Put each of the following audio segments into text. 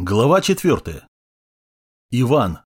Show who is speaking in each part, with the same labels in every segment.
Speaker 1: Глава четвертая. Иван.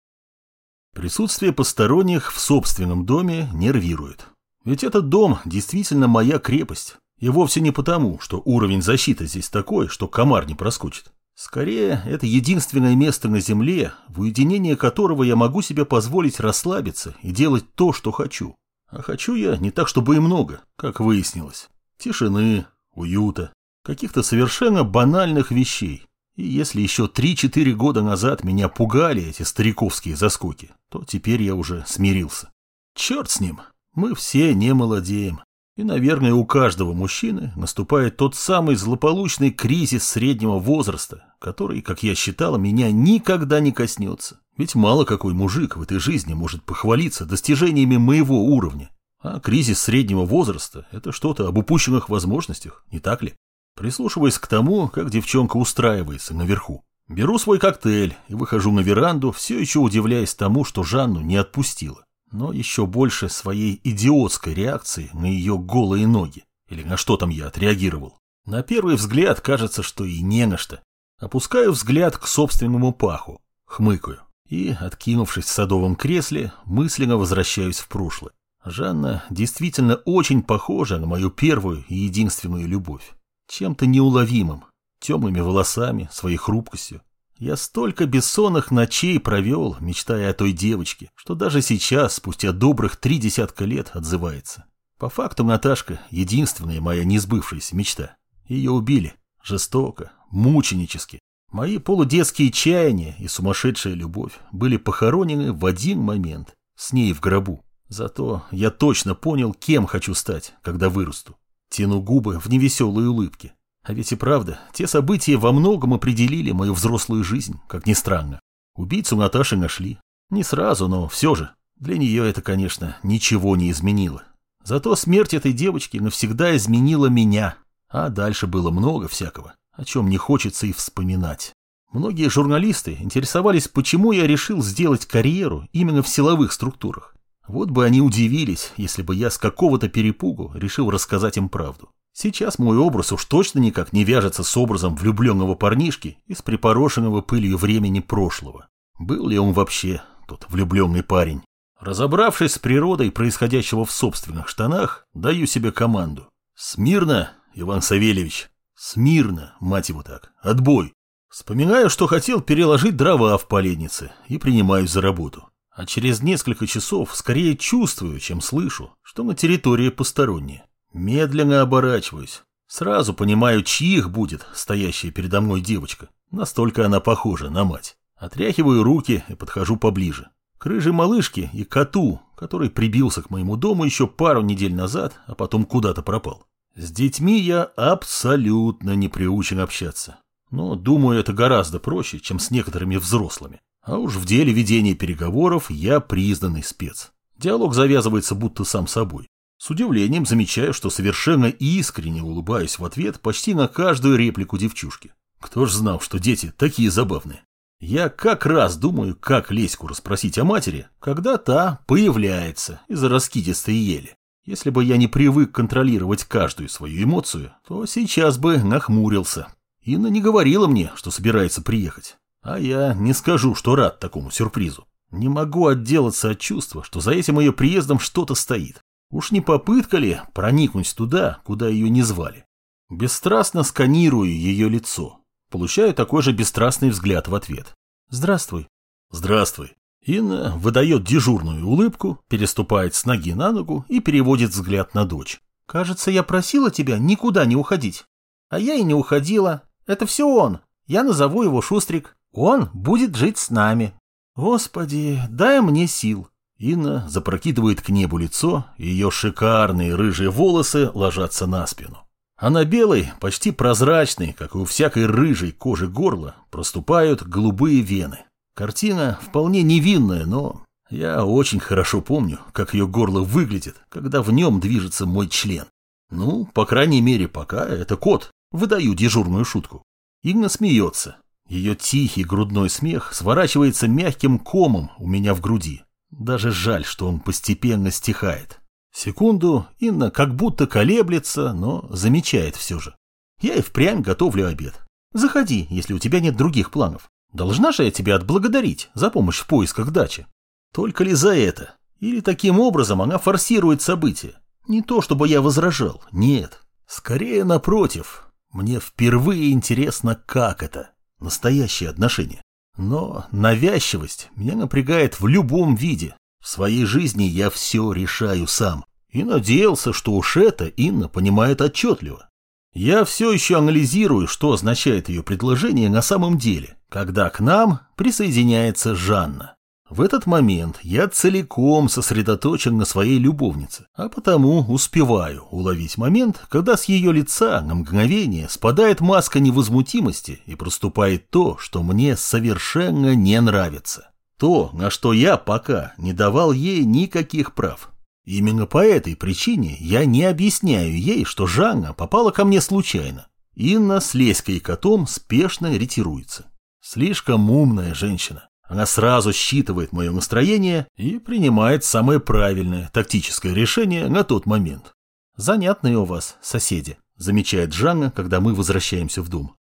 Speaker 1: Присутствие посторонних в собственном доме нервирует. Ведь этот дом действительно моя крепость. И вовсе не потому, что уровень защиты здесь такой, что комар не проскочит. Скорее, это единственное место на земле, в уединении которого я могу себе позволить расслабиться и делать то, что хочу. А хочу я не так, чтобы и много, как выяснилось. Тишины, уюта, каких-то совершенно банальных вещей, и если еще 3-4 года назад меня пугали эти стариковские заскоки, то теперь я уже смирился. Черт с ним, мы все не молодеем. И, наверное, у каждого мужчины наступает тот самый злополучный кризис среднего возраста, который, как я считал, меня никогда не коснется. Ведь мало какой мужик в этой жизни может похвалиться достижениями моего уровня. А кризис среднего возраста – это что-то об упущенных возможностях, не так ли? Прислушиваясь к тому, как девчонка устраивается наверху. Беру свой коктейль и выхожу на веранду, все еще удивляясь тому, что Жанну не отпустила. Но еще больше своей идиотской реакции на ее голые ноги. Или на что там я отреагировал. На первый взгляд кажется, что и не на что. Опускаю взгляд к собственному паху, хмыкаю и, откинувшись в садовом кресле, мысленно возвращаюсь в прошлое. Жанна действительно очень похожа на мою первую и единственную любовь чем-то неуловимым, темными волосами, своей хрупкостью. Я столько бессонных ночей провел, мечтая о той девочке, что даже сейчас, спустя добрых три десятка лет, отзывается. По факту Наташка — единственная моя несбывшаяся мечта. Ее убили. Жестоко, мученически. Мои полудетские чаяния и сумасшедшая любовь были похоронены в один момент, с ней в гробу. Зато я точно понял, кем хочу стать, когда вырасту. Тяну губы в невеселой улыбке. А ведь и правда, те события во многом определили мою взрослую жизнь, как ни странно. Убийцу Наташи нашли. Не сразу, но все же. Для нее это, конечно, ничего не изменило. Зато смерть этой девочки навсегда изменила меня. А дальше было много всякого, о чем не хочется и вспоминать. Многие журналисты интересовались, почему я решил сделать карьеру именно в силовых структурах. Вот бы они удивились, если бы я с какого-то перепугу решил рассказать им правду. Сейчас мой образ уж точно никак не вяжется с образом влюбленного парнишки из припорошенного пылью времени прошлого. Был ли он вообще тот влюбленный парень? Разобравшись с природой происходящего в собственных штанах, даю себе команду. Смирно, Иван Савельевич. Смирно, мать его так. Отбой. Вспоминаю, что хотел переложить дрова в поленнице и принимаюсь за работу а через несколько часов скорее чувствую, чем слышу, что на территории посторонние. Медленно оборачиваюсь. Сразу понимаю, чьих будет стоящая передо мной девочка. Настолько она похожа на мать. Отряхиваю руки и подхожу поближе. К рыжей малышке и коту, который прибился к моему дому еще пару недель назад, а потом куда-то пропал. С детьми я абсолютно не приучен общаться. Но думаю, это гораздо проще, чем с некоторыми взрослыми. А уж в деле ведения переговоров я признанный спец. Диалог завязывается будто сам собой. С удивлением замечаю, что совершенно искренне улыбаюсь в ответ почти на каждую реплику девчушки. Кто ж знал, что дети такие забавные. Я как раз думаю, как Леську расспросить о матери, когда та появляется из-за раскидистой ели. Если бы я не привык контролировать каждую свою эмоцию, то сейчас бы нахмурился. Инна не говорила мне, что собирается приехать. А я не скажу, что рад такому сюрпризу. Не могу отделаться от чувства, что за этим ее приездом что-то стоит. Уж не попытка ли проникнуть туда, куда ее не звали? Бесстрастно сканирую ее лицо. Получаю такой же бесстрастный взгляд в ответ. «Здравствуй». «Здравствуй». Инна выдает дежурную улыбку, переступает с ноги на ногу и переводит взгляд на дочь. «Кажется, я просила тебя никуда не уходить». «А я и не уходила. Это все он. Я назову его Шустрик. Он будет жить с нами. Господи, дай мне сил. Инна запрокидывает к небу лицо, ее шикарные рыжие волосы ложатся на спину. А на белой, почти прозрачной, как и у всякой рыжей кожи горла, проступают голубые вены. Картина вполне невинная, но я очень хорошо помню, как ее горло выглядит, когда в нем движется мой член. Ну, по крайней мере, пока это кот. Выдаю дежурную шутку. Инна смеется, ее тихий грудной смех сворачивается мягким комом у меня в груди. Даже жаль, что он постепенно стихает. Секунду Инна как будто колеблется, но замечает все же. Я и впрямь готовлю обед. Заходи, если у тебя нет других планов. Должна же я тебя отблагодарить за помощь в поисках дачи. Только ли за это? Или таким образом она форсирует события? Не то, чтобы я возражал, нет. Скорее, напротив, мне впервые интересно, как это – настоящие отношения. Но навязчивость меня напрягает в любом виде. В своей жизни я все решаю сам. И надеялся, что уж это Инна понимает отчетливо. Я все еще анализирую, что означает ее предложение на самом деле, когда к нам присоединяется Жанна. В этот момент я целиком сосредоточен на своей любовнице, а потому успеваю уловить момент, когда с ее лица на мгновение спадает маска невозмутимости и проступает то, что мне совершенно не нравится. То, на что я пока не давал ей никаких прав. Именно по этой причине я не объясняю ей, что Жанна попала ко мне случайно. Инна с Леськой котом спешно ретируется. Слишком умная женщина. Она сразу считывает мое настроение и принимает самое правильное тактическое решение на тот момент. «Занятные у вас соседи», – замечает Жанна, когда мы возвращаемся в дом.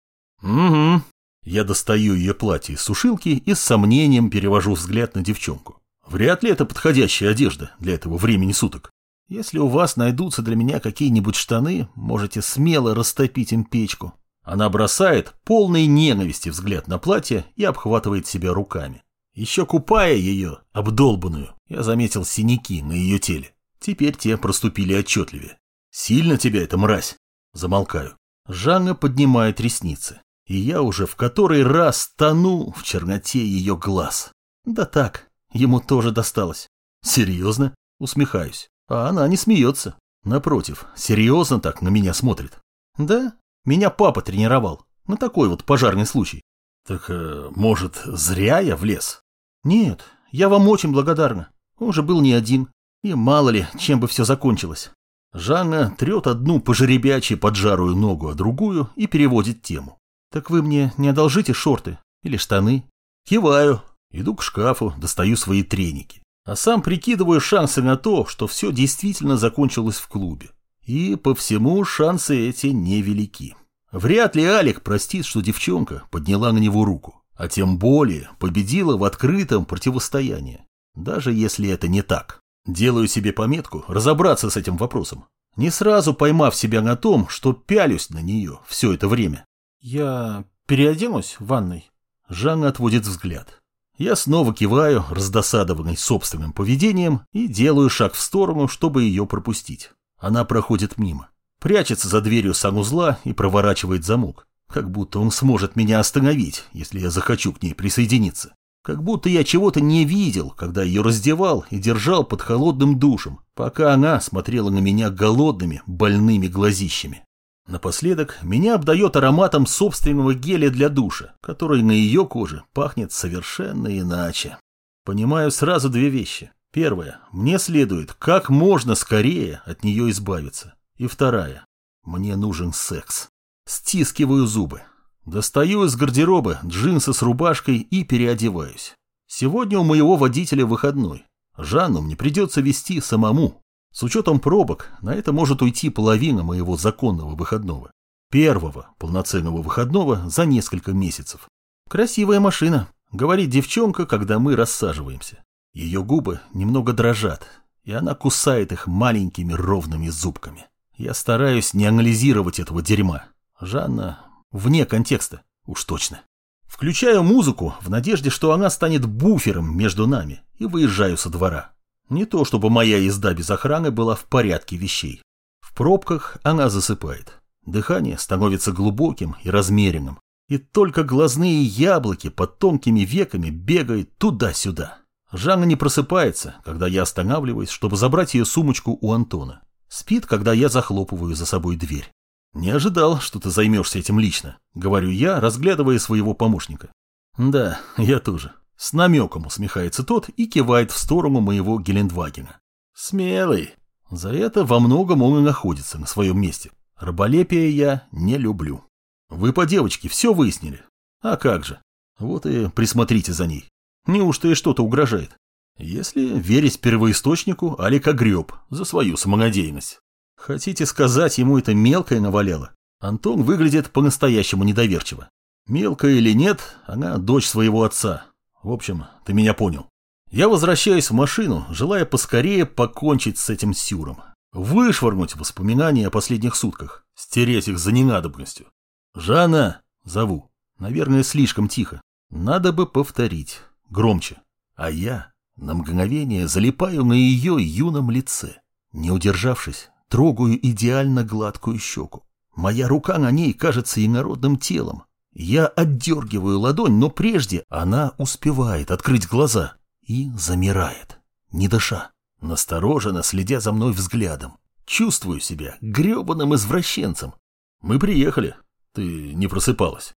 Speaker 1: «Угу». Я достаю ее платье из сушилки и с сомнением перевожу взгляд на девчонку. Вряд ли это подходящая одежда для этого времени суток. Если у вас найдутся для меня какие-нибудь штаны, можете смело растопить им печку. Она бросает полный ненависти взгляд на платье и обхватывает себя руками. Еще купая ее, обдолбанную, я заметил синяки на ее теле. Теперь те проступили отчетливее. «Сильно тебя эта мразь?» Замолкаю. Жанна поднимает ресницы, и я уже в который раз тону в черноте ее глаз. Да так, ему тоже досталось. Серьезно? Усмехаюсь. А она не смеется. Напротив, серьезно так на меня смотрит. Да, меня папа тренировал. На такой вот пожарный случай. Так, э, может, зря я влез? Нет, я вам очень благодарна. Он же был не один. И мало ли, чем бы все закончилось. Жанна трет одну пожеребячьи поджарую ногу, а другую и переводит тему. Так вы мне не одолжите шорты или штаны? Киваю. Иду к шкафу, достаю свои треники. А сам прикидываю шансы на то, что все действительно закончилось в клубе. И по всему шансы эти невелики. Вряд ли Алик простит, что девчонка подняла на него руку, а тем более победила в открытом противостоянии. Даже если это не так. Делаю себе пометку разобраться с этим вопросом, не сразу поймав себя на том, что пялюсь на нее все это время. «Я переоденусь в ванной?» Жанна отводит взгляд. Я снова киваю, раздосадованный собственным поведением, и делаю шаг в сторону, чтобы ее пропустить. Она проходит мимо, прячется за дверью санузла и проворачивает замок. Как будто он сможет меня остановить, если я захочу к ней присоединиться. Как будто я чего-то не видел, когда ее раздевал и держал под холодным душем, пока она смотрела на меня голодными, больными глазищами. Напоследок меня обдает ароматом собственного геля для душа, который на ее коже пахнет совершенно иначе. Понимаю сразу две вещи. Первая. Мне следует как можно скорее от нее избавиться. И вторая. Мне нужен секс. Стискиваю зубы. Достаю из гардероба джинсы с рубашкой и переодеваюсь. Сегодня у моего водителя выходной. Жанну мне придется вести самому. С учетом пробок, на это может уйти половина моего законного выходного. Первого полноценного выходного за несколько месяцев. Красивая машина, говорит девчонка, когда мы рассаживаемся. Ее губы немного дрожат, и она кусает их маленькими ровными зубками. Я стараюсь не анализировать этого дерьма. Жанна вне контекста, уж точно. Включаю музыку в надежде, что она станет буфером между нами, и выезжаю со двора. Не то, чтобы моя езда без охраны была в порядке вещей. В пробках она засыпает. Дыхание становится глубоким и размеренным. И только глазные яблоки под тонкими веками бегают туда-сюда. Жанна не просыпается, когда я останавливаюсь, чтобы забрать ее сумочку у Антона. Спит, когда я захлопываю за собой дверь. «Не ожидал, что ты займешься этим лично», — говорю я, разглядывая своего помощника. «Да, я тоже». С намеком усмехается тот и кивает в сторону моего Гелендвагена. «Смелый. За это во многом он и находится на своем месте. Раболепие я не люблю. Вы по девочке все выяснили? А как же? Вот и присмотрите за ней. Неужто ей что-то угрожает? Если верить первоисточнику, Алик огреб за свою самонадеянность. Хотите сказать, ему это мелкое наваляло? Антон выглядит по-настоящему недоверчиво. Мелкая или нет, она дочь своего отца. В общем, ты меня понял. Я возвращаюсь в машину, желая поскорее покончить с этим сюром. Вышвырнуть воспоминания о последних сутках, стереть их за ненадобностью. «Жанна!» — зову. Наверное, слишком тихо. Надо бы повторить. Громче. А я на мгновение залипаю на ее юном лице. Не удержавшись, трогаю идеально гладкую щеку. Моя рука на ней кажется инородным телом. Я отдергиваю ладонь, но прежде она успевает открыть глаза и замирает, не дыша, настороженно следя за мной взглядом. Чувствую себя гребаным извращенцем. Мы приехали. Ты не просыпалась.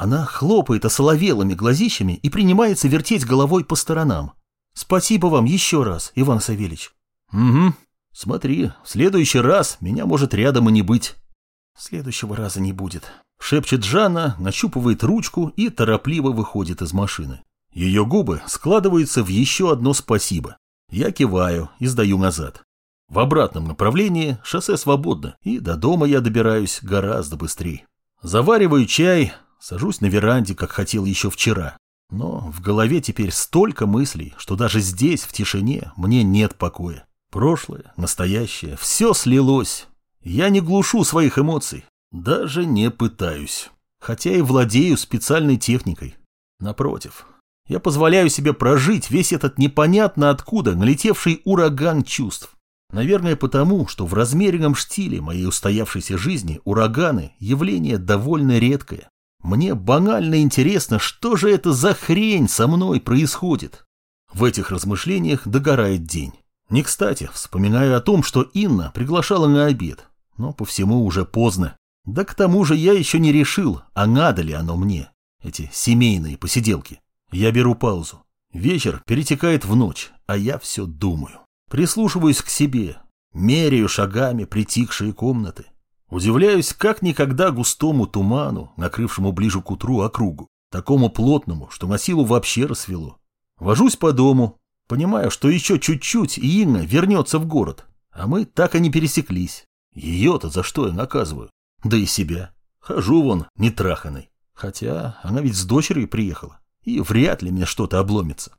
Speaker 1: Она хлопает осоловелыми глазищами и принимается вертеть головой по сторонам. Спасибо вам еще раз, Иван Савельич. Угу. Смотри, в следующий раз меня может рядом и не быть. Следующего раза не будет. Шепчет Жанна, нащупывает ручку и торопливо выходит из машины. Ее губы складываются в еще одно спасибо. Я киваю и сдаю назад. В обратном направлении шоссе свободно, и до дома я добираюсь гораздо быстрее. Завариваю чай, сажусь на веранде, как хотел еще вчера. Но в голове теперь столько мыслей, что даже здесь, в тишине, мне нет покоя. Прошлое, настоящее, все слилось. Я не глушу своих эмоций, даже не пытаюсь. Хотя и владею специальной техникой. Напротив, я позволяю себе прожить весь этот непонятно откуда налетевший ураган чувств. Наверное, потому, что в размеренном штиле моей устоявшейся жизни ураганы – явление довольно редкое. Мне банально интересно, что же это за хрень со мной происходит. В этих размышлениях догорает день. Не кстати, вспоминаю о том, что Инна приглашала на обед, но по всему уже поздно. Да к тому же я еще не решил, а надо ли оно мне, эти семейные посиделки. Я беру паузу. Вечер перетекает в ночь, а я все думаю. Прислушиваюсь к себе, меряю шагами притихшие комнаты. Удивляюсь, как никогда густому туману, накрывшему ближе к утру округу, такому плотному, что на силу вообще рассвело. Вожусь по дому, понимаю, что еще чуть-чуть, и Инна вернется в город, а мы так и не пересеклись. Ее-то за что я наказываю? Да и себя. Хожу вон, нетраханный. Хотя она ведь с дочерью приехала, и вряд ли мне что-то обломится.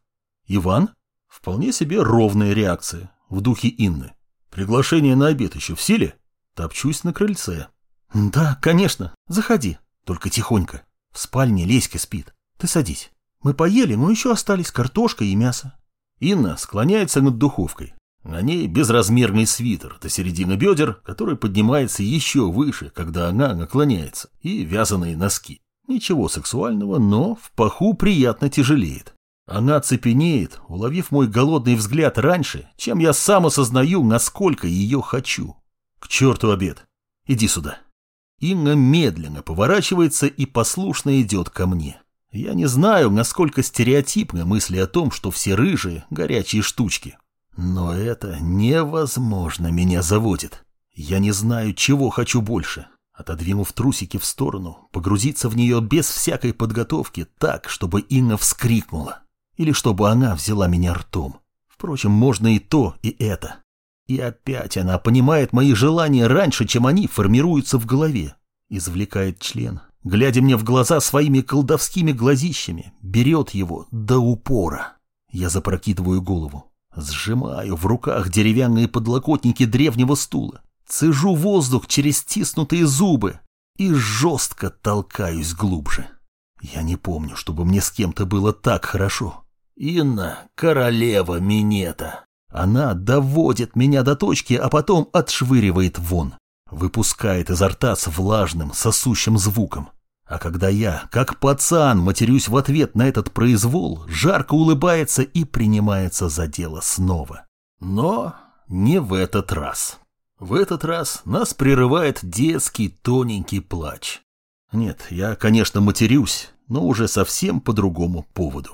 Speaker 1: Иван? Вполне себе ровная реакция, в духе Инны. Приглашение на обед еще в силе? Топчусь на крыльце. Да, конечно, заходи, только тихонько. В спальне Леська спит. Ты садись. Мы поели, но еще остались картошка и мясо. Инна склоняется над духовкой. На ней безразмерный свитер до середины бедер, который поднимается еще выше, когда она наклоняется, и вязаные носки. Ничего сексуального, но в паху приятно тяжелеет. Она цепенеет, уловив мой голодный взгляд раньше, чем я сам осознаю, насколько ее хочу. К черту обед. Иди сюда. Инна медленно поворачивается и послушно идет ко мне. Я не знаю, насколько стереотипны мысли о том, что все рыжие – горячие штучки. Но это невозможно меня заводит. Я не знаю, чего хочу больше. Отодвинув трусики в сторону, погрузиться в нее без всякой подготовки так, чтобы Инна вскрикнула. Или чтобы она взяла меня ртом. Впрочем, можно и то, и это. И опять она понимает мои желания раньше, чем они формируются в голове. Извлекает член, глядя мне в глаза своими колдовскими глазищами, берет его до упора. Я запрокидываю голову, сжимаю в руках деревянные подлокотники древнего стула, цежу воздух через стиснутые зубы и жестко толкаюсь глубже. Я не помню, чтобы мне с кем-то было так хорошо. Инна — королева минета. Она доводит меня до точки, а потом отшвыривает вон. Выпускает изо рта с влажным, сосущим звуком. А когда я, как пацан, матерюсь в ответ на этот произвол, жарко улыбается и принимается за дело снова. Но не в этот раз. В этот раз нас прерывает детский тоненький плач. Нет, я, конечно, матерюсь, но уже совсем по другому поводу.